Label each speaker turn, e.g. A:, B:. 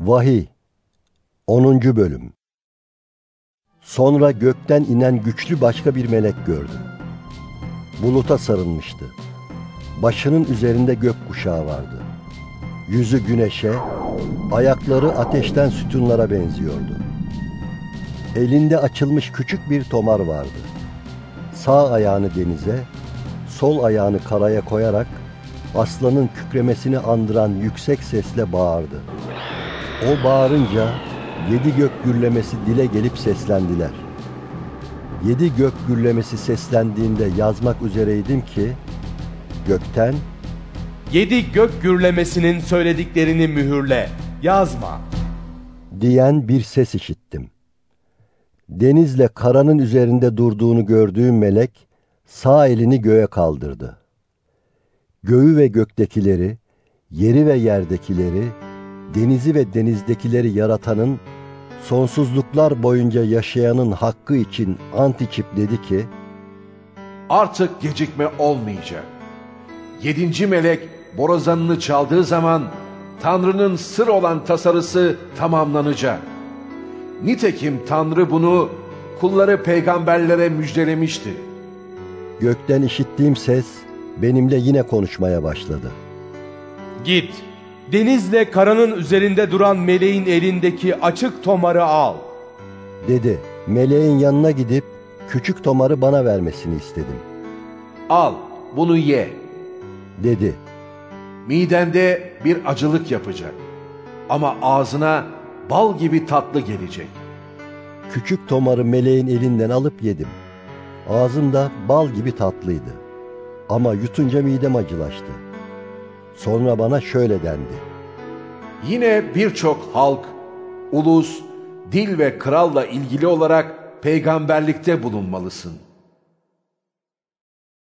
A: Vahiy 10. Bölüm Sonra gökten inen güçlü başka bir melek gördüm. Buluta sarılmıştı. Başının üzerinde gök kuşağı vardı. Yüzü güneşe, ayakları ateşten sütunlara benziyordu. Elinde açılmış küçük bir tomar vardı. Sağ ayağını denize, sol ayağını karaya koyarak aslanın kükremesini andıran yüksek sesle bağırdı. O bağırınca yedi gök gürlemesi dile gelip seslendiler. Yedi gök gürlemesi seslendiğinde yazmak üzereydim ki gökten
B: Yedi gök gürlemesinin söylediklerini mühürle, yazma.
A: diyen bir ses işittim. Denizle karanın üzerinde durduğunu gördüğüm melek sağ elini göğe kaldırdı. Göğü ve göktekileri, yeri ve yerdekileri, denizi ve denizdekileri yaratanın, sonsuzluklar boyunca yaşayanın hakkı için ant içip dedi ki,
C: Artık gecikme olmayacak. Yedinci melek borazanını çaldığı zaman Tanrı'nın sır olan tasarısı tamamlanacak. Nitekim Tanrı bunu kulları peygamberlere müjdelemişti.
A: gökten işittiğim ses benimle yine konuşmaya başladı.
B: Git, denizle karanın üzerinde duran meleğin elindeki açık tomarı al.
A: Dedi, meleğin yanına gidip küçük tomarı bana vermesini istedim.
C: Al, bunu ye.
A: Dedi,
C: Midende bir acılık yapacak. Ama ağzına bal gibi tatlı gelecek.
A: Küçük tomarı meleğin elinden alıp yedim. Ağzımda bal gibi tatlıydı. Ama yutunca midem acılaştı. Sonra bana şöyle dendi.
C: Yine birçok halk, ulus, dil ve kralla ilgili olarak peygamberlikte bulunmalısın.